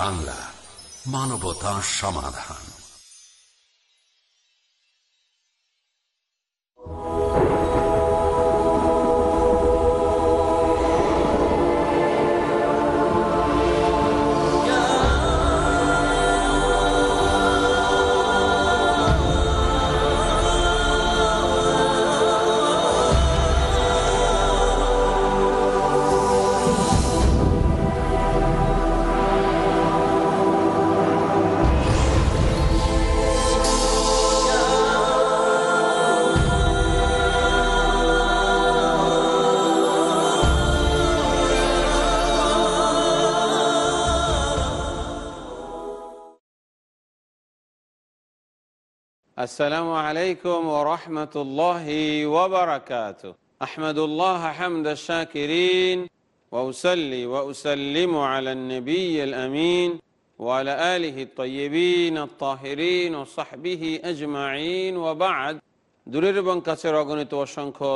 বাংলা মানবতা সমাধান। السلام عليكم ورحمة الله وبركاته أحمد الله حمد الشاكرين وأسلي وأسلم على النبي الأمين وعلى آله الطيبين الطاهرين وصحبه أجمعين وبعد দূরের এবং কাছের অগণিত অসংখ্য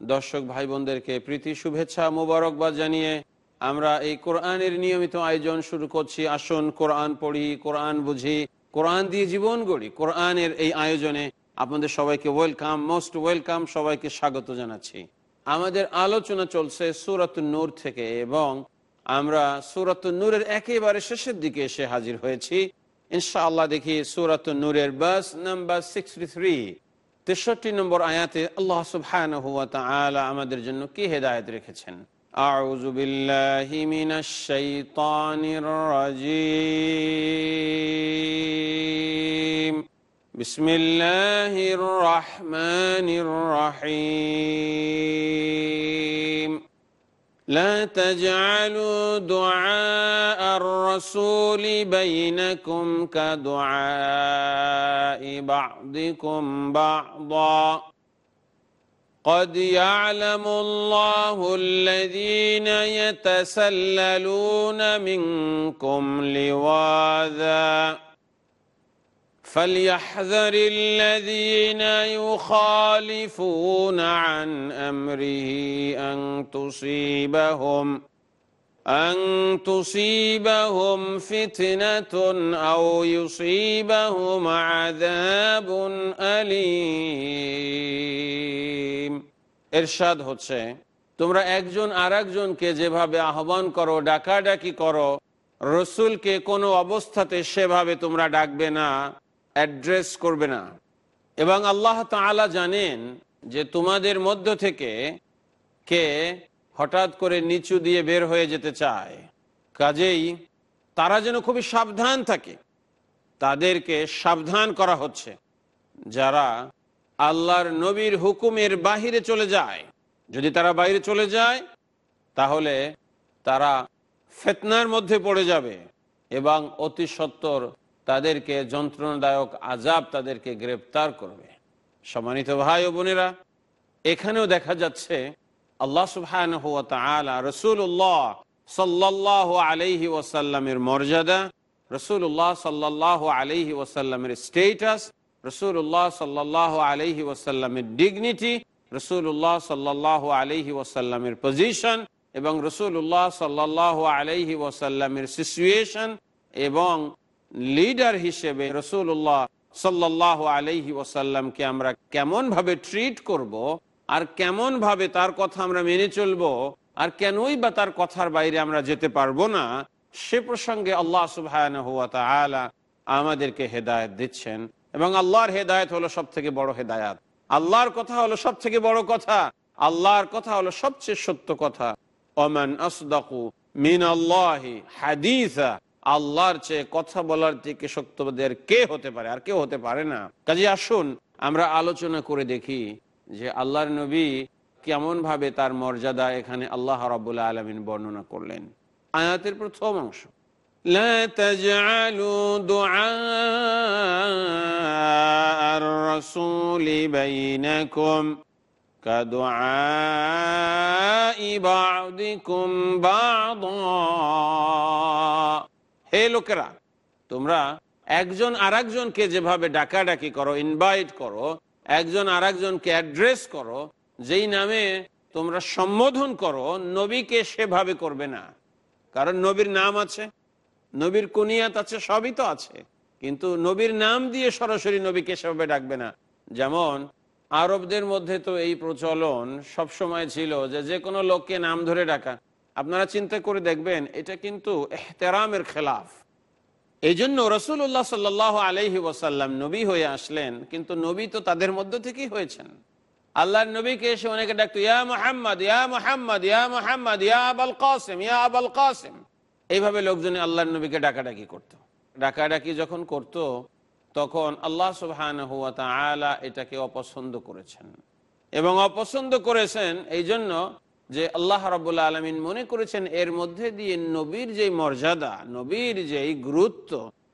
দর্শক ভাই বোনদেরকে প্রীতি শুভেচ্ছা মোবারকবাদ জানিয়ে আমরা এই কোরআনের নিয়মিত আয়োজন শুরু করছি আসুন কোরআন পড়ি কোরআন বুঝি কোরআন দিয়ে জীবন গড়ি। কোরআনের এই আয়োজনে আপনাদের সবাইকে ওয়েলকাম, মোস্ট ওয়েলকাম, সবাইকে স্বাগত জানাচ্ছি। আমাদের আলোচনা চলছে সুরত নূর থেকে এবং আমরা সুরত নূরের একেবারে শেষের দিকে এসে হাজির হয়েছি। ইনশাআল্লাহ দেখি সুরত নূরের বাস নাম্বার সিক্সটি থ্রি তেষট্টি নম্বর আয়াতে আল্লাহ সুবহানাহু ওয়া আমাদের জন্য কি হেদায়েত রেখেছেন? أعوذ بالله من الشيطان الرجيم. بسم الله الرحمن الرحيم. لا تجعلوا دعاء الرسول بينكم كدعاء بعضكم بعضا. قد يعلم الله الذين يتسللون منكم لواذا. فليحذر الذين يخالفون عن أمره أن تصيبهم. أن تصيبهم فتنة أو يصيبهم عذاب أليم এরশাদ হচ্ছে তোমরা একজন আর একজনকে যেভাবে আহ্বান করো ডাকাডাকি করো রসুলকে কোনো অবস্থাতে সেভাবে তোমরা ডাকবে না অ্যাড্রেস করবে না এবং আল্লাহ তাআলা জানেন যে তোমাদের মধ্য থেকে কে হঠাৎ করে নিচু দিয়ে বের হয়ে যেতে চায়। কাজেই তারা যেন খুবই সাবধান থাকে। তাদেরকে সাবধান করা হচ্ছে। যারা আল্লাহর নবীর হুকুমের বাহিরে চলে যায়। যদি তারা বাইরে চলে যায়, তাহলে তারা ফেতনার মধ্যে পড়ে যাবে এবং অতি সত্তর তাদেরকে যন্ত্রণাদায়ক আজাব তাদেরকে গ্রেপ্তার করবে। সম্মানিত ভাই ও বোনেরা, এখানেও দেখা যাচ্ছে আল্লাহ সুবহান রসুল্লাহ সাল্লাহ আলহি ওয়াসাল্লামের মর্যাদা রসুল্লাহ সাল্লাহ আলহি ওয়াসাল্লামের স্টেটাস রসুল্লাহ সাল্লাহ আলহি ওয়াসাল্লামের ডিগনিটি রসুল্লাহ সাল্লাহ আলহি ওয়াসাল্লামের পজিশন এবং রসুল্লাহ সাল্লাহ আলহি ওয়াসাল্লামের সিচুয়েশন এবং লিডার হিসেবে রসুল্লাহ সাল্লাহ আলহি ওয়াসাল্লামকে আমরা কেমন ভাবে ট্রিট করব আর কেমন ভাবে তার কথা আমরা মেনে চলবো, আর কেনই বা তার কথার বাইরে আমরা যেতে পারব না, সে প্রসঙ্গে আল্লাহ সুবাহ আমাদেরকে হেদায়ত দিচ্ছেন। এবং আল্লাহর হেদায়ত হলো সব থেকে বড় হেদায়াত। আল্লাহর কথা হলো সব থেকে বড় কথা। আল্লাহর কথা হলো সবচেয়ে সত্য কথা। ওমান আসদাকু মিন আল্লাহি হাদিসা। আল্লাহর চেয়ে কথা বলার থেকে সত্যবাদের কে হতে পারে? আর কেউ হতে পারে না। কাজে আসুন, আমরা আলোচনা করে দেখি যে আল্লাহর নবী কেমন ভাবে তার মর্যাদা এখানে আল্লাহ রাবুল্লাহ আলমিন বর্ণনা করলেন আয়াতের প্রথম অংশ لا تجعلوا دعاء الرسول بينكم كدعاء بعضكم بعضا হে লোকেরা তোমরা একজন আরেকজনকে যেভাবে ডাকাডাকি করো ইনভাইট করো একজন আরেকজনকে অ্যাড্রেস করো, যেই নামে তোমরা সম্বোধন করো, নবীকে সেভাবে করবে না। কারণ নবীর নাম আছে, নবীর কুনিয়াত আছে, সবই তো আছে। কিন্তু নবীর নাম দিয়ে সরাসরি নবীকে সেভাবে ডাকবে না। যেমন, আরবদের মধ্যে তো এই প্রচলন সব সময় ছিল যে যে কোনো লোককে নাম ধরে ডাকা। আপনারা চিন্তা করে দেখবেন, এটা কিন্তু এহতেরামের খেলাফ। এই জন্য রসুল্লাহ সাল আলহি ওসাল্লাম নবী হয়ে আসলেন, কিন্তু নবী তো তাদের মধ্য থেকেই হয়েছেন। আল্লাহর নবীকে এসে অনেকে ডাকতো, ইয়া মোহাম্মদ ইয়া মোহাম্মদ ইয়া মোহাম্মদ, ইয়া আবাল কাসেম, ইয়া আবাল কাসেম। এইভাবে লোকজনে আল্লাহর নবীকে ডাকাডাকি করত। ডাকাডাকি যখন করত, তখন আল্লাহ সুবহান হুয়া তালা এটাকে অপছন্দ করেছেন। এবং অপছন্দ করেছেন এই জন্য যে আল্লাহ রাবুল্লা আলমিন মনে করেছেন, এর মধ্যে দিয়ে নবীর যে মর্যাদা, নবীর যে গুরুত্ব,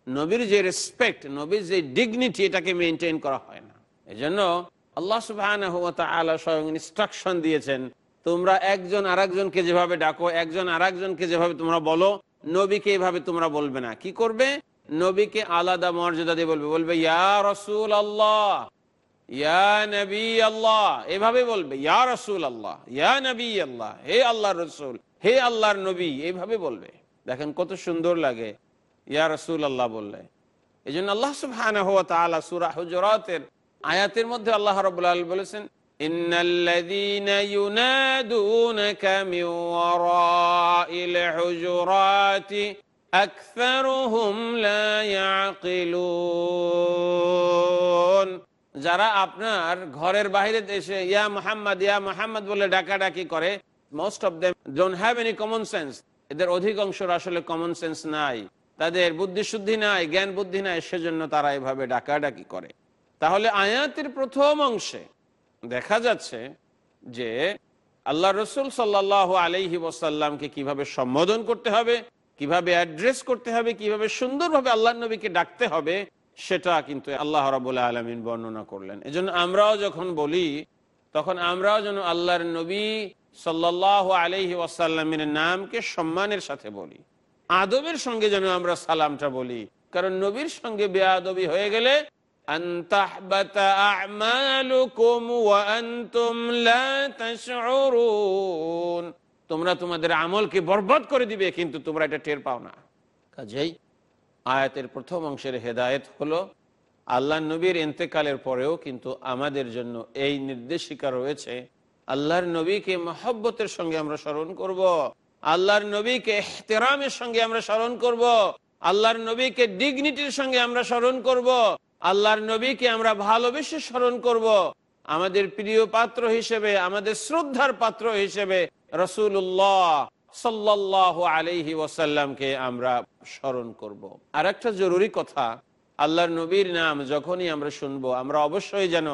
নবীর যে রেসপেক্ট নবীর যে ডিগনিটি এটাকে মেনটেন করা হয় না। এই জন্য আল্লাহ সুবাহ স্বয়ং ইনস্ট্রাকশন দিয়েছেন, তোমরা একজন আর একজনকে যেভাবে ডাকো, একজন আর একজনকে যেভাবে তোমরা বলো, নবীকে এভাবে তোমরা বলবে না। কি করবে? নবীকে আলাদা মর্যাদা দিয়ে বলবে। বলবে, ইয়া রসুল আল্লাহ ইয়া নবী আল্লাহ এভাবে বলবে, ইয়া রসুল আল্লাহ ইয়া নবী আল্লাহ হে আল্লাহর রসুল, হে আল্লাহর নবী এইভাবে বলবে। দেখেন কত সুন্দর লাগে, ইয়া রসুল আল্লাহ বললে এই জন্য আল্লাহ তাআলা সূরা আয়াতের মধ্যে আল্লাহ রাব্বুল আলামিন বলেছেন, ইন্নাল্লাযীনা ইউনাদুনাকা মিন যারা আপনার ঘরের বাইরে এসে, ইয়া মোহাম্মদ ইয়া মোহাম্মদ বলে ডাকাডাকি করে most of them don't have any common sense এদের অধিকাংশর আসলে কমন সেন্স নাই। তাদের বুদ্ধি শুদ্ধি নাই, জ্ঞান বুদ্ধি নাই, সেজন্য তারা এভাবে ডাকাডাকি করে। তাহলে আয়াতের প্রথম অংশে দেখা যাচ্ছে যে আল্লাহ রসুল সাল্লাহ আলহি ওসাল্লামকে কীভাবে সম্বোধন করতে হবে, কীভাবে অ্যাড্রেস করতে হবে, কীভাবে সুন্দরভাবে আল্লাহ নবীকে ডাকতে হবে সেটা কিন্তু আল্লাহ রাবুল্লাহ আলমিন বর্ণনা করলেন। এজন্য আমরাও যখন বলি, তখন আমরাও যেন আল্লাহর নবী সাল্লাহ আলহি ওয়াসাল্লামের নামকে সম্মানের সাথে বলি। আদবের সঙ্গে যেন আমরা সালামটা বলি। কারণ নবীর সঙ্গে বেআবি হয়ে গেলে তোমরা তোমাদের আমলকে বরবাদ করে দিবে, কিন্তু তোমরা এটা টের পাও না। কাজেই আয়াতের প্রথম অংশের হেদায়েত হলো, আল্লাহ নবীর এন্তেকালের পরেও কিন্তু আমাদের জন্য এই নির্দেশিকা রয়েছে, আল্লাহর নবীকে মহব্বতের সঙ্গে আমরা স্মরণ করব। আল্লাহর নবীকে এহতেরামের সঙ্গে আমরা স্মরণ করব। আল্লাহর নবীকে ডিগনিটির সঙ্গে আমরা স্মরণ করব। আল্লাহর নবীকে আমরা ভালোবেসে স্মরণ করব। আমাদের প্রিয় পাত্র হিসেবে, আমাদের শ্রদ্ধার পাত্র হিসেবে রসুল্লাহ সাল্লাহ আলহি ওয়াসাল্লামকে আমরা স্মরণ করব। আর একটা জরুরি কথা, আল্লাহর নবীর নাম যখনই আমরা শুনব, আমরা অবশ্যই যেন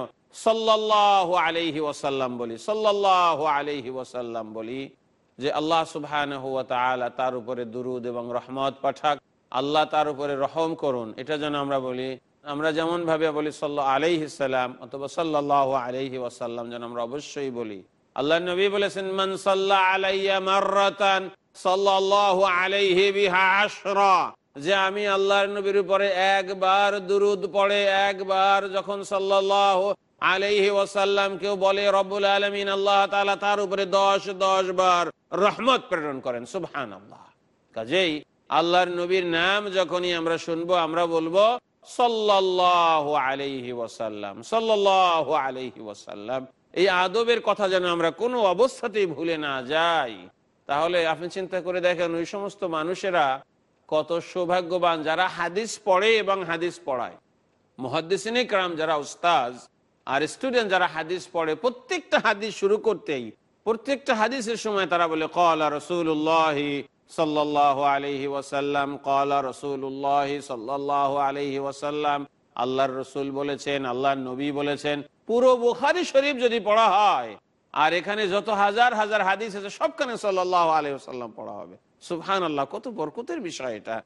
সাল্লাহ আলহি ওয়াসাল্লাম বলি সাল্লাহ আলহি ওয়াসাল্লাম বলি যে আল্লাহ সুবহান তার উপরে দুরুদ এবং রহমত পাঠাক, আল্লাহ তার উপরে রহম করুন এটা যেন আমরা বলি, আমরা যেমন ভাবে বলি সাল্লাহ আলহিসাল্লাম অথবা সাল্লাহ আলহি ওয়াসাল্লাম যেন আমরা অবশ্যই বলি আল্লাহ নবী বলেছেন, মান আলাইয়া মাররাতান সাল্লাল্লাহু আলাইহি বিহা আশরা। যে আমি আল্লাহর নবীর উপরে একবার দুরুদ পড়ে, একবার যখন সাল্লাল্লাহু আলাইহি ওয়াসাল্লাম কেউ বলে, রব্বুল আলামিন, আল্লাহ তাআলা তার উপরে 10 10 বার রহমত প্রেরণ করেন। সুবহানাল্লাহ। কাজেই আল্লাহর নবীর নাম যখনই আমরা শুনব, আমরা বলব, সাল্লাল্লাহু আলাইহি ওয়াসাল্লাম, সাল্লাল্লাহু আলাইহি ওয়াসাল্লাম। এই আদবের কথা যেন আমরা কোনো অবস্থাতেই ভুলে না যাই। তাহলে আপনি চিন্তা করে দেখেন, ওই সমস্ত মানুষেরা কত সৌভাগ্যবান যারা হাদিস পড়ে এবং হাদিস পড়ায়। মহাদিসিনী ক্রাম যারা উস্তাজ আর স্টুডেন্ট যারা হাদিস পড়ে, প্রত্যেকটা হাদিস শুরু করতেই, প্রত্যেকটা হাদিসের সময় তারা বলে, কলা রসুল্লাহ সাল্লাহ আলহি ওয়াসাল্লাম, কলা রসুল্লাহ সাল্লাহ আলহি ওয়াসাল্লাম, আল্লাহর রসুল বলেছেন, আল্লাহর নবী বলেছেন পুরো বুখারি শরীফ যদি পড়া হয়, আর এখানে যত হাজার হাজার হাদিস আছে, সবখানে সাল্লাহ পড়া হবে। সুবহান আল্লাহ কত বরকতের বিষয় এটা।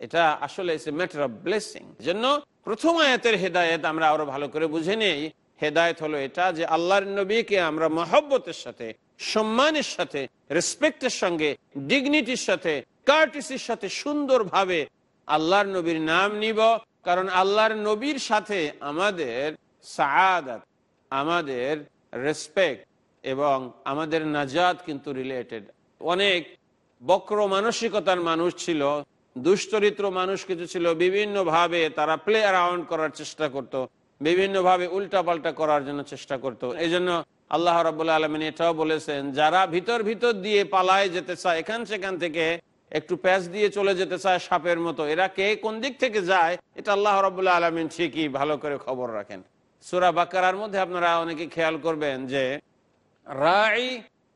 এটা আসলে ম্যাটার অফ ব্লেসিং জন্য প্রথম আয়াতের হেদায়ত আমরা আরও ভালো করে বুঝে নেই। হেদায়ত হলো এটা যে আল্লাহর নবীকে আমরা মহব্বতের সাথে, সম্মানের সাথে রেসপেক্টের সঙ্গে ডিগনিটির সাথে কার্টিসির সাথে সুন্দরভাবে আল্লাহর নবীর নাম নিব। কারণ আল্লাহর নবীর সাথে আমাদের সায়াদাত আমাদের রেসপেক্ট এবং আমাদের নাজাদ কিন্তু রিলেটেড অনেক বক্র মানসিকতার মানুষ ছিল, দুশ্চরিত্র মানুষ কিছু ছিল বিভিন্ন ভাবে তারা প্লে অ্যারাউন্ড করার চেষ্টা করত বিভিন্ন ভাবে উল্টাপাল্টা করার জন্য চেষ্টা করত। এই জন্য আল্লাহ রাবুল্লাহ আলমিন এটাও বলেছেন, যারা ভিতর ভিতর দিয়ে পালায় যেতে চায়, এখান সেখান থেকে একটু প্যাচ দিয়ে চলে যেতে চায় সাপের মতো, এরা কে কোন দিক থেকে যায়, এটা আল্লাহ রাবুল্লাহ আলমিন ঠিকই ভালো করে খবর রাখেন। সুরা বাকারার মধ্যে আপনারা অনেকে খেয়াল করবেন যে রাই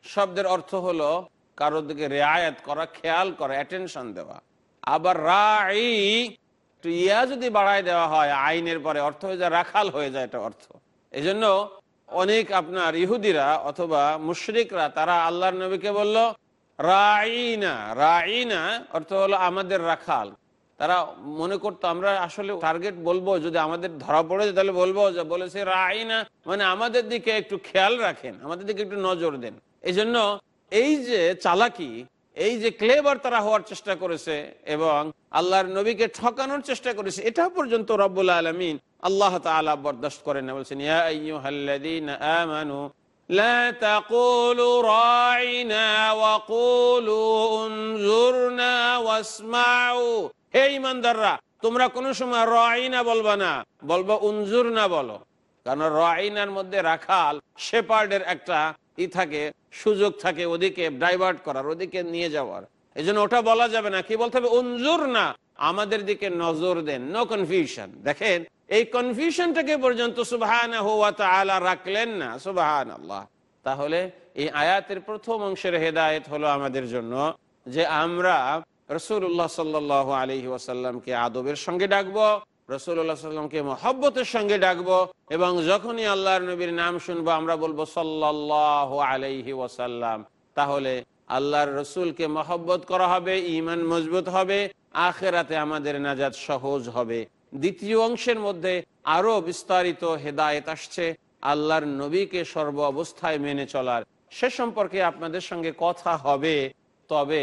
শব্দের অর্থ হলো কারোর দিকে রেয়ায়ত করা, খেয়াল করা অ্যাটেনশন দেওয়া। আবার রাই ইয়া যদি বাড়ায় দেওয়া হয়, আইনের পরে অর্থ হয়ে যায়, রাখাল হয়ে যায় এটা অর্থ। এই অনেক আপনার ইহুদিরা অথবা মুশরিকরা, তারা আল্লাহর নবীকে বলল, রাইনা রাইনা অর্থ হলো আমাদের রাখাল। তারা মনে করতো আমরা আসলে টার্গেট বলবো যদি আমাদের ধরা পড়ে যায় তাহলে বলবো যে বলেছে রাইনা মানে আমাদের দিকে একটু খেয়াল রাখেন আমাদের দিকে একটু নজর দেন এই জন্য এই যে চালাকি এই যে ক্লেবার তারা হওয়ার চেষ্টা করেছে এবং আল্লাহর নবীকে ঠকানোর চেষ্টা করেছে এটা পর্যন্ত রব্বুল আলমিন আল্লাহ তালা বরদাস্ত করেন না বলছেন ইয়া আইয়ুহাল্লাযীনা আমানু لا تقولوا راعنا وقولوا انظرنا واسمعوا হে ইমানদাররা, তোমরা কোন সময় রাইনা বলবা না, বলব উনজুর না বলো। কারণ রাইনার মধ্যে রাখাল, শেপার্ডের একটা ই থাকে, সুযোগ থাকে ওদিকে ডাইভার্ট করার, ওদিকে নিয়ে যাওয়ার। এই ওটা বলা যাবে না, কি বলতে হবে? উনজুর না, আমাদের দিকে নজর দেন নো কনফিউশন দেখেন, এই কনফিউশনটাকে পর্যন্ত সুবাহান রাখলেন না সুবাহান আল্লাহ তাহলে এই আয়াতের প্রথম অংশের হেদায়ত হলো আমাদের জন্য যে আমরা রসুল্লাহ সাল্লাহ আলহি ওয়াসাল্লামকে আদবের সঙ্গে ডাকবো, রসুল্লাহ সাল্লামকে মহব্বতের সঙ্গে ডাকবো এবং যখনই আল্লাহর নবীর নাম শুনব, আমরা বলব সাল্লাহ আলাইহি ওয়াসাল্লাম। তাহলে আল্লাহর রসুলকে মহব্বত করা হবে ইমান মজবুত হবে, আখেরাতে আমাদের নাজাদ সহজ হবে। দ্বিতীয় অংশের মধ্যে আরও বিস্তারিত হেদায়েত আসছে, আল্লাহর নবীকে সর্ব অবস্থায় মেনে চলার। সে সম্পর্কে আপনাদের সঙ্গে কথা হবে, তবে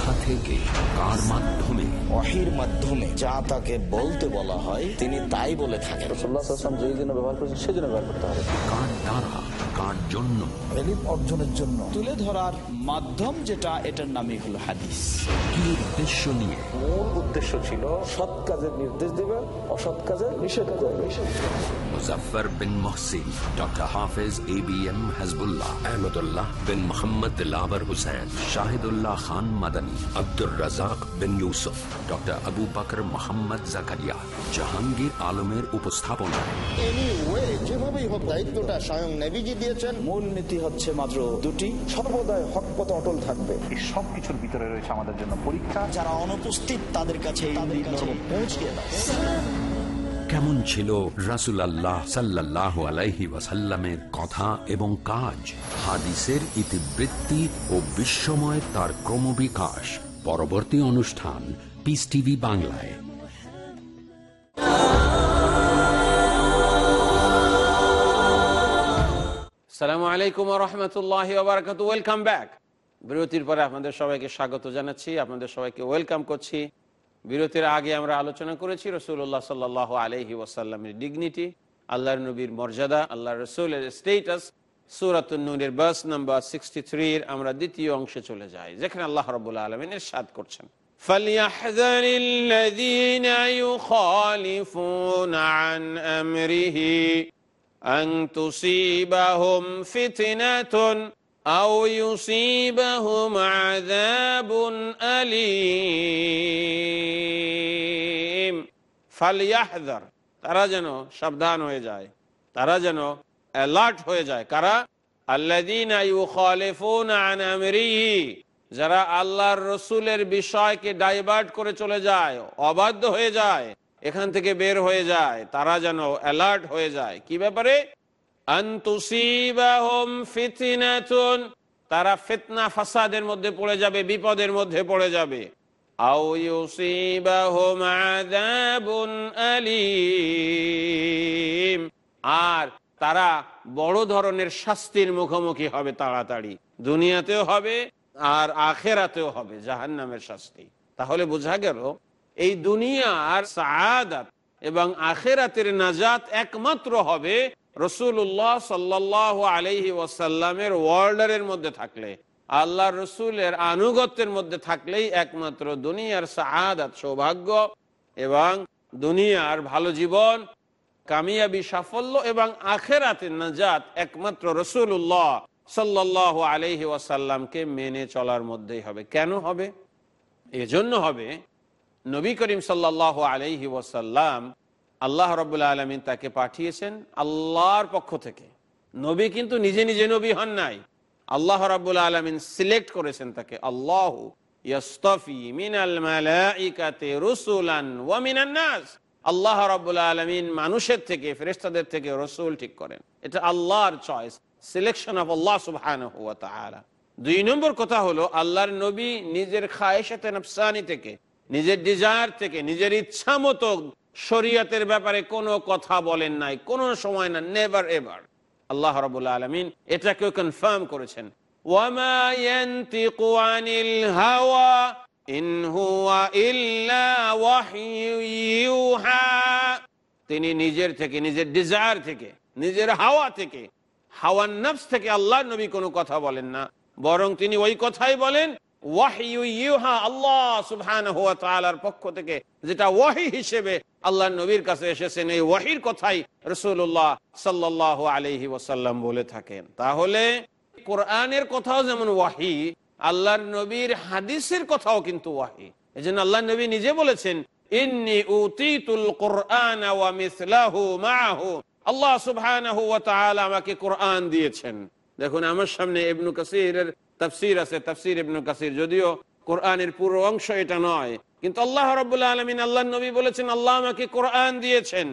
কোথা থেকে কার মাধ্যমে? অহির মাধ্যমে। যা তাকে বলতে বলা হয় তিনি তাই বলে থাকেন। রসুল্লাহাম যেই জন্য ব্যবহার করছেন সেই জন্য ব্যবহার করতে হবে। কার দ্বারা কার জন্য? এলিম অর্জনের জন্য। তুলে ধরার মাধ্যম যেটা এটার নামই হলো হাদিস। কি উদ্দেশ্য নিয়ে মূল উদ্দেশ্য ছিল সৎ কাজের নির্দেশ দিবে অসৎ কাজের নিষেধ করবে। Muzaffar bin Mohsin doctor Hafez A B M Hasbullah Ahmadullah bin Mohammad Dilawar Hussain Shahidullah Khan Madani Abdur Razzak bin Yusuf doctor Abu Bakar Mohammad Zakaria. Jahangir আলমের উপস্থাপনায়। যেভাবেই হোক দায়িত্বটা স্বয়ং নেভিজি দিয়েছেন। মূল নীতি হচ্ছে মাত্র দুটি। সর্বদাই হক পথে অটল থাকবে। এই সব কিছুর ভিতরে রয়েছে আমাদের জন্য পরীক্ষা। যারা অনুপস্থিত তাদের কাছে এই দাও। কেমন ছিল রাসুল আল্লাহ সাল্লাহ আলাইহি ওয়াসাল্লামের কথা এবং কাজ? হাদিসের ইতিবৃত্তি ও বিস্ময় তার ক্রমবিকাশ। পরবর্তী অনুষ্ঠান পিস টিভি বাংলায়। সালামু আলাইকুম রহমতুল্লাহ বারকাত ওয়েলকাম ব্যাক বিরতির পরে আপনাদের সবাইকে স্বাগত জানাচ্ছি আপনাদের সবাইকে ওয়েলকাম করছি বিরতির আগে আমরা আলোচনা করেছি রসুল্লাহ সাল্লাহ আলহি ওয়াসাল্লামের ডিগনিটি আল্লাহর নবীর মর্যাদা আল্লাহ রসুলের স্টেটাস সুরাতুন্নুরের বাস নাম্বার সিক্সটি থ্রির আমরা দ্বিতীয় অংশে চলে যাই যেখানে আল্লাহ রবুল্লা আলমিন সাদ করছেন فليحذر الذين يخالفون عن أمره أن تصيبهم فتنة أو يصيبهم عذاب أليم فليحذر তারা যেন সাবধান হয়ে যায় তারা যেন অ্যালার্ট হয়ে যায় কারা আল্লাদিন আন আমরিহি যারা আল্লাহর রসুলের বিষয়কে ডাইভার্ট করে চলে যায় অবাধ্য হয়ে যায় এখান থেকে বের হয়ে যায় তারা যেন অ্যালার্ট হয়ে যায় কি ব্যাপারে ফিতনাতুন তারা ফিতনা ফাসাদের মধ্যে পড়ে যাবে, বিপদের মধ্যে পড়ে যাবে। আর তারা বড় ধরনের শাস্তির মুখোমুখি হবে তাড়াতাড়ি। দুনিয়াতেও হবে, আর আখেরাতেও হবে, জাহান্নামের শাস্তি। তাহলে বোঝা গেল, এই দুনিয়ার সাদাত এবং আখেরাতের নাজাত একমাত্র হবে রসুল্লাহ সাল্লাহ আলহি ওয়াসাল্লামের ওয়ার্ল্ডারের মধ্যে থাকলে আল্লাহ রসুলের আনুগত্যের মধ্যে থাকলেই একমাত্র দুনিয়ার সাহাদাত সৌভাগ্য এবং দুনিয়ার ভালো জীবন, কামিয়াবি সাফল্য এবং আখেরাতের নাজাত একমাত্র রসুল্লাহ সাল্লাহ আলহি ওয়াসাল্লামকে মেনে চলার মধ্যেই হবে। কেন হবে? এজন্য হবে, নবী করিম সাল্লাহ আলহি ওয়াসাল্লাম আল্লাহ রবাহ আলমিন তাকে পাঠিয়েছেন আল্লাহর পক্ষ থেকে। নবী কিন্তু নিজে নিজে নবী হন নাই। আল্লাহ রাবুল আলমিন সিলেক্ট করেছেন তাকে। আল্লাহ মানুষের থেকে ফেরেস্তাদের থেকে রসুল ঠিক করেন। এটা আল্লাহর চয়েস সিলেকশন আল্লাহ দুই নম্বর কথা হলো, আল্লাহর নবী নিজের নফসানি থেকে, নিজের ডিজায়ার থেকে, নিজের ইচ্ছা মতো শরীয়তের ব্যাপারে কোনো কথা বলেন নাই, কোনো সময় না নেভার এভার আল্লাহ রবুল আলমিন এটাকেও কনফার্ম করেছেন। তিনি নিজের থেকে, নিজের ডিজায়ার থেকে, নিজের হাওয়া থেকে হাওয়ান নফস থেকে আল্লাহ নবী কোনো কথা বলেন না। বরং তিনি ওই কথাই বলেন পক্ষ থেকে, যেটা ওয়াহি হিসেবে আল্লাহ নবীর কাছে এসেছেন, এই ওয়াহির কথাই রসুল্লাহ সাল্লাহ আলহি ওসাল্লাম বলে থাকেন। তাহলে কোরআনের কথাও যেমন ওয়াহি, আল্লাহর নবীর হাদিসের কথাও কিন্তু ওয়াহি। এই জন্য আল্লাহ নবী নিজে বলেছেন কোরআন দিয়েছেন। দেখুন, আমার সামনে ইবনু কাসিরের তাফসির আছে, তাফসির ইবনু কাসির। যদিও কোরআনের পুরো অংশ এটা নয়, কিন্তু আল্লাহ রাব্বুল আলামিন আল্লাহ নবী বলেছেন, আল্লাহ আমাকে কোরআন দিয়েছেন।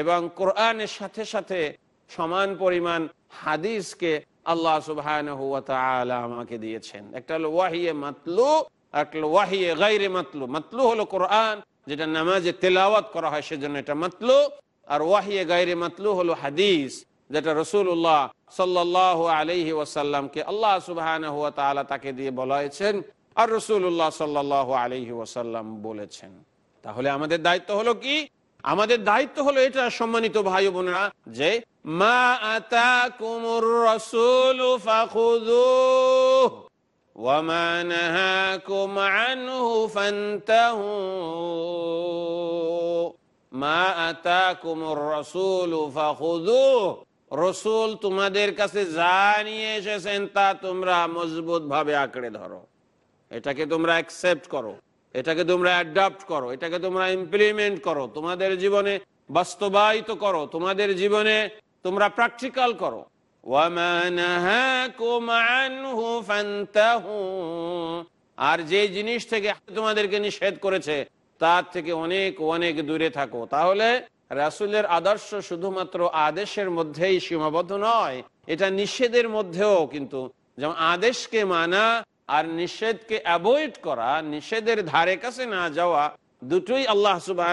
এবং কোরআনের সাথে সাথে সমান পরিমাণ হাদিসকে আল্লাহ তাআলা আমাকে দিয়েছেন। একটা হলো ওয়াহিয়ে মাতলু একটা ওয়াহিয়ে গায়রে মাতলু। মাতলু হলো কোরআন, যেটা নামাজে তেলাওয়াত করা হয়, সেজন্য এটা মাতলু। আর ওয়াহিয়ে গাইরে মাতলু হলো হাদিস, যেটা রসুল্লাহ সাল্লাহ আলহি ওয়াসাল্লামকে আল্লাহ সুবাহান হুয়া তালা তাকে দিয়ে বলাইছেন আর রসুল্লাহ সাল্লাহ আলহি ওয়াসাল্লাম বলেছেন। তাহলে আমাদের দায়িত্ব হলো কি? আমাদের দায়িত্ব হলো এটা, সম্মানিত ভাই বোনেরা, যে মা রসুল তোমাদের কাছে যা নিয়ে এসেছেন তা তোমরা মজবুত ভাবে আঁকড়ে ধরো। এটাকে তোমরা অ্যাকসেপ্ট করো। এটাকে তোমরা অ্যাডাপ্ট করো। এটাকে তোমরা ইমপ্লিমেন্ট করো। তোমাদের জীবনে বাস্তবায়িত করো। তোমাদের জীবনে তোমরা প্র্যাকটিক্যাল করো। আর যে জিনিস থেকে তোমাদেরকে নিষেধ করেছে তার থেকে অনেক অনেক দূরে থাকো। তাহলে রাসুলের আদর্শ শুধুমাত্র আদেশের মধ্যেই সীমাবদ্ধ নয়, এটা নিষেধের মধ্যেও কিন্তু। যেমন আদেশকে মানা আর নিষেধকে অ্যাভয়েড করা, নিষেধের ধারে কাছে না যাওয়া, দুটোই আল্লাহ সুবাহ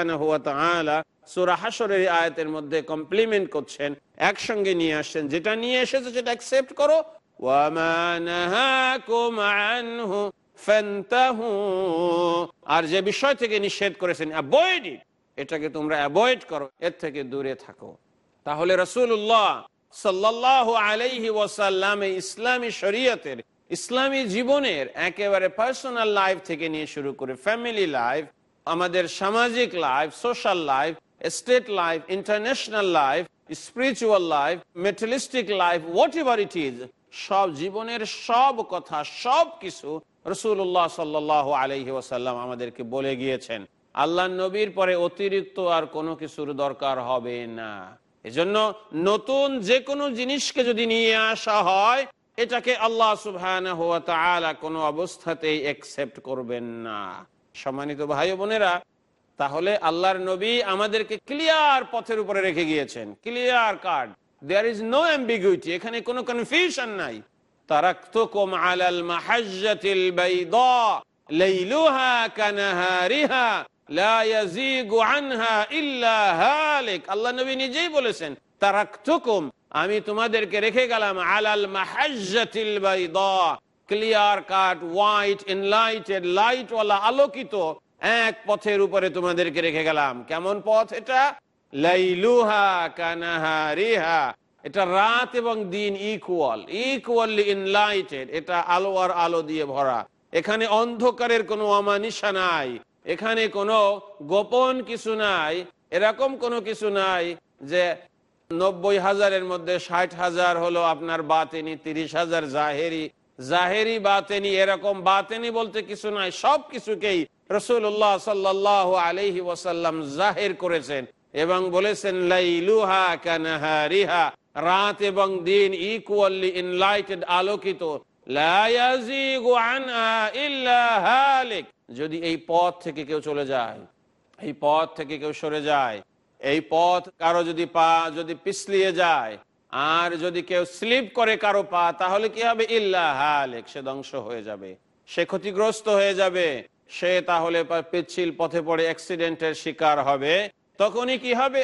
সুরা হাসরের আয়াতের মধ্যে কমপ্লিমেন্ট করছেন, একসঙ্গে নিয়ে আসছেন। যেটা নিয়ে এসেছে সেটা অ্যাকসেপ্ট করো। আর যে বিষয় থেকে নিষেধ করেছেন এটাকে তোমরা অ্যাভয়েড করো, এর থেকে দূরে থাকো। তাহলে রসুল্লাহ সাল্লাহ আলাইহি ওয়াসাল্লাম ইসলামী শরীয়তের, ইসলামী জীবনের একেবারে পার্সোনাল লাইফ থেকে নিয়ে শুরু করে ফ্যামিলি লাইফ আমাদের সামাজিক life social life state life international life spiritual life materialistic life whatever it is সব জীবনের সব কথা, সব কিছু রসুল্লাহ সাল্লাহ আলহি ওসাল্লাম আমাদেরকে বলে গিয়েছেন আল্লাহ নবীর পরে অতিরিক্ত আর কোনো কিছুর দরকার হবে না। এজন্য নতুন যে কোনো জিনিসকে যদি নিয়ে আসা হয়, এটাকে আল্লাহ সুবহান কোনো অবস্থাতেই একসেপ্ট করবেন না। সম্মানিত ভাই বোনেরা, তাহলে আল্লাহর নবী আমাদেরকে ক্লিয়ার পথের উপরে রেখে গিয়েছেন। Clear cut there is no ambiguity এখানে কোনো কনফিউশন নাই। তারাক্তুকুম আলাল মাহাজ্জাতিল বাইদা লাইলুহা কানাহারিহা লা ইয়াজিগু আনহা ইল্লা হালিক আল্লাহ নবী নিজেই বলেছেন তারাক্তুকুম আমি তোমাদেরকে রেখে গেলাম আলাল মাহাজ্জাতিল বাইদা clear cut white enlightened light ওয়ালা আলোকিত, এক পথের উপরে তোমাদেরকে রেখে গেলাম। কেমন পথ এটা? লাইলুহা কানাহারিহা। এটা রাত এবং দিন ইকুয়াল ইকুয়ালি ইনলাইটেড এটা আলো আর আলো দিয়ে ভরা। এখানে অন্ধকারের কোনো অমানিসা নাই, এখানে কোনো গোপন কিছু নাই, এরকম কোনো কিছু নাই যে নব্বই হাজারের মধ্যে ষাট হাজার হলো আপনার বাতেনি, তিরিশ হাজার জাহেরি। জাহেরি, বাতেনি, এরকম বাতেনি বলতে কিছু নাই, সব কিছুকেই রসুল্লাহ সাল্লাহ আলহি ওয়াসাল্লাম জাহের করেছেন এবং বলেছেন, লাইলুহা কানাহারিহা। রাত এবং দিন ইকুয়ালি ইনলাইটেড আলোকিত। যদি এই পথ থেকে কেউ চলে যায়, এই পথ থেকে কেউ সরে যায়, এই পথ কারও যদি পা যদি পিছলিয়ে যায়, আর যদি কেউ স্লিপ করে কারও পা, তাহলে কি হবে? ইল্লাহ হালেক, সে ধ্বংস হয়ে যাবে। সে ক্ষতিগ্রস্ত হয়ে যাবে। সে তাহলে পিচ্ছিল পথে পড়ে অ্যাক্সিডেন্টের শিকার হবে। তখনই কি হবে?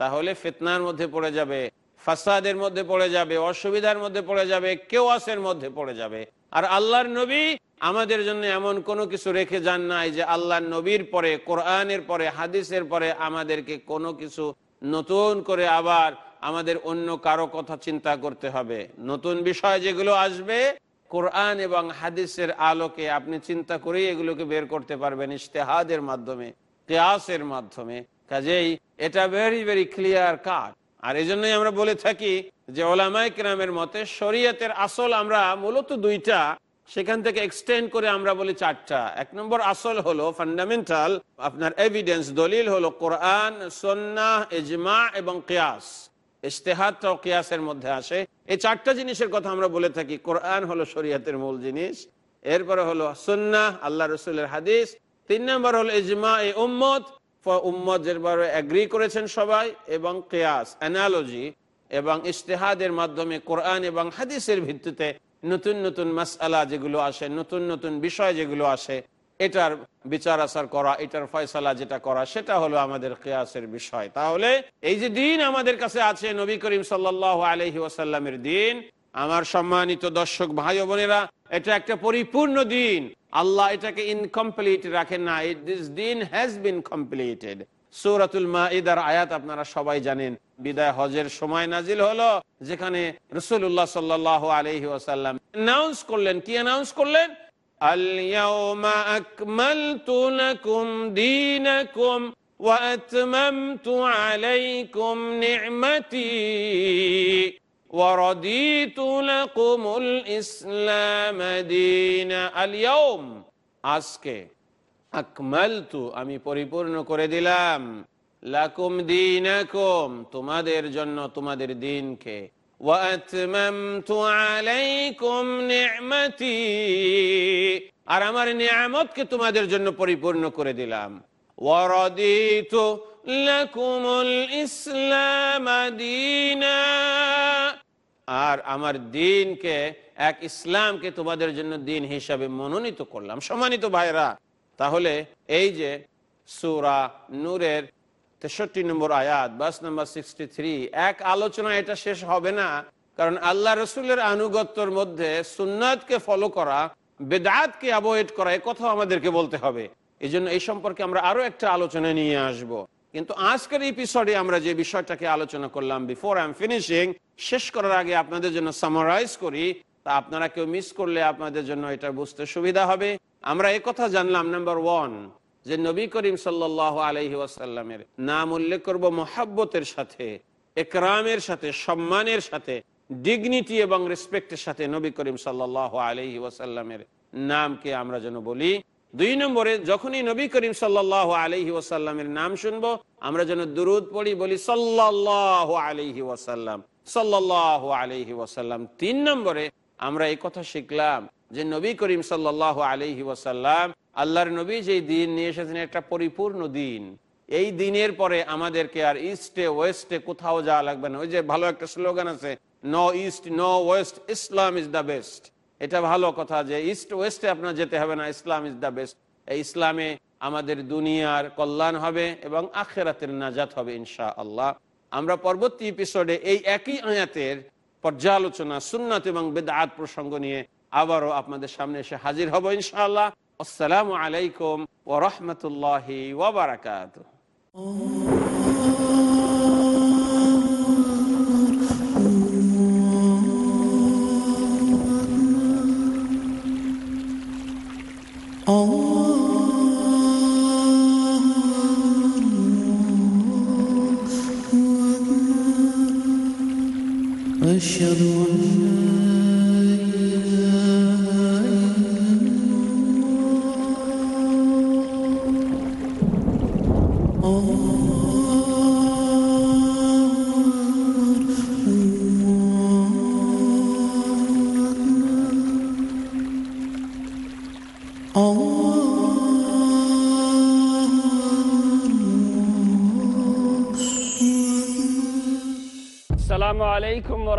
তাহলে ফিতনার মধ্যে পড়ে যাবে, ফাসাদের মধ্যে পড়ে যাবে, অসুবিধার মধ্যে পড়ে যাবে, কেওয়াসের মধ্যে পড়ে যাবে। আর আল্লাহর নবী আমাদের জন্য এমন কোনো কিছু রেখে যান নাই যে আল্লাহর নবীর পরে, কোরআনের পরে, হাদিসের পরে আমাদেরকে কোনো কিছু নতুন করে আবার আমাদের অন্য কারও কথা চিন্তা করতে হবে। নতুন বিষয় যেগুলো আসবে, কোরআন এবং হাদিসের আলোকে আপনি চিন্তা করেই এগুলোকে বের করতে পারবেন ইশতেহাদের মাধ্যমে, কেয়াসের মাধ্যমে। কাজেই এটা ভেরি ভেরি ক্লিয়ার কাট আর এই জন্যই আমরা বলে থাকি যে ওলামাই কিরামের মতে শরীয়তের আসল আমরা মূলত দুইটা, সেখান থেকে এক্সটেন্ড করে আমরা বলি চারটা। এক নম্বর আসল হলো ফান্ডামেন্টাল আপনার এভিডেন্স দলিল হলো কোরআন সন্না এজমা এবং কেয়াস। ইশতেহাদটাও কেয়াসের মধ্যে আসে। এই চারটা জিনিসের কথা আমরা বলে থাকি। কোরআন হলো শরীয়তের মূল জিনিস, এরপরে হলো সন্না আল্লাহ রসুলের হাদিস, তিন নম্বর হলো ইজমা এ উম্মত উম্মত যেভাবে অ্যাগ্রি করেছেন সবাই, এবং কেয়াস অ্যানালজি এবং ইশতেহাদের মাধ্যমে কোরআন এবং হাদিসের ভিত্তিতে নতুন নতুন মাসালা যেগুলো আসে, নতুন নতুন বিষয় যেগুলো আসে এটার বিচার আচার করা, এটার ফয়সালা যেটা করা, সেটা হলো আমাদের কেয়াসের বিষয়। তাহলে এই যে দিন আমাদের কাছে আছে, নবী করিম সাল্লাহ আলহি ওয়াসাল্লামের দিন, আমার সম্মানিত দর্শক ভাই বোনেরা, এটা একটা পরিপূর্ণ দিন। আল্লাহ এটাকে ইনকমপ্লিট রাখেন না দিস দিন হ্যাজ বিন কমপ্লিটেড সৌরাতুল আয়াত আপনারা সবাই জানেন, বিদায় হজের সময় নাজিল হলো, যেখানে রসুল্লাহ সাল্লাহ আলহি ওয়াসাল্লাম অ্যানাউন্স করলেন। কি অ্যানাউন্স করলেন? اليوم أكملت لكم دينكم وأتممت عليكم نعمتي ورضيت لكم الإسلام دينا اليوم আজকে আকমালতু আমি পরিপূর্ণ করে দিলাম লাকুম দীনাকুম তোমাদের জন্য তোমাদের দিনকে আর আমার নিয়ামতকে তোমাদের জন্য পরিপূর্ণ করে দিলাম। ইসলাম আর আমার দিনকে, এক ইসলামকে তোমাদের জন্য দিন হিসাবে মনোনীত করলাম। সম্মানিত ভাইরা তাহলে এই যে সুরা নূরের তেষট্টি নম্বর আয়াত, বাস নাম্বার সিক্সটি এক আলোচনা এটা শেষ হবে না, কারণ আল্লাহ রসুলের আনুগত্যর মধ্যে সুন্নাতকে ফলো করা, বেদাতকে অ্যাভয়েড করা, এ কথাও আমাদেরকে বলতে হবে। এই জন্য এই সম্পর্কে আমরা আরও একটা আলোচনা নিয়ে আসব। কিন্তু আজকের এপিসোডে আমরা যে বিষয়টাকে আলোচনা করলাম বিফোর আই এম ফিনিশিং শেষ করার আগে আপনাদের জন্য সামারাইজ করি, তা আপনারা কেউ মিস করলে আপনাদের জন্য এটা বুঝতে সুবিধা হবে। আমরা কথা জানলাম নাম্বার ওয়ান যে নবী করিম সাল্লাহ আলহি ওয়াসাল্লামের নাম উল্লেখ করব মোহাব্বতের সাথে, একরামের সাথে, সম্মানের সাথে ডিগনিটি এবং রেসপেক্টের সাথে নবী করিম সাল্লাহ আলহি ওয়াসাল্লামের নামকে আমরা যেন বলি। দুই নম্বরে, যখনই নবী করিম সাল্লাহ আলহি ওয়াসাল্লামের নাম শুনব, আমরা যেন দুরুদ পড়ি, বলি সাল্লাহ আলহি ওয়াসাল্লাম সাল্লাহ আলহি ওয়াসাল্লাম। তিন নম্বরে, আমরা এই কথা শিখলাম যে নবী করিম সাল্লাহ আলহি ওয়াসাল্লাম আল্লাহর নবী যে দিন নিয়ে এসেছেন একটা পরিপূর্ণ দিন। এই দিনের পরে আমাদেরকে আর ইস্টে ওয়েস্টে কোথাও যাওয়া লাগবে না। ওই যে ভালো একটা স্লোগান আছে no east no west Islam is the best এটা ভালো কথা যে ইস্ট ওয়েস্টে আপনার যেতে হবে না ইসলাম ইজ দ্য বেস্ট এই ইসলামে আমাদের দুনিয়ার কল্যাণ হবে এবং আখেরাতের নাজাত হবে ইনশা আল্লাহ আমরা পরবর্তী এপিসোডে এই একই আয়াতের পর্যালোচনা, সুন্নাত এবং বেদাত প্রসঙ্গ নিয়ে আবারও আপনাদের সামনে এসে হাজির হব ইনশাআল্লাহ আসসালামু আলাইকুম ও রহমতুল্লাহি ওবরাকাত أشهد أن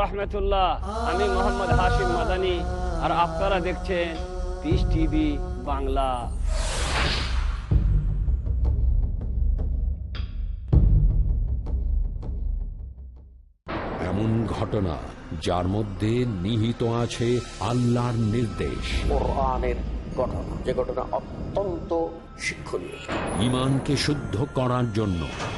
রহমতুল্লাহ। আমি মোহাম্মদ হাশিম মাদানি আর আপনারা দেখছেন পিস টিভি বাংলা। এমন ঘটনা যার মধ্যে নিহিত আছে আল্লাহর নির্দেশ। ঘটনা যে ঘটনা অত্যন্ত শিক্ষণীয়। ইমানকে শুদ্ধ করার জন্য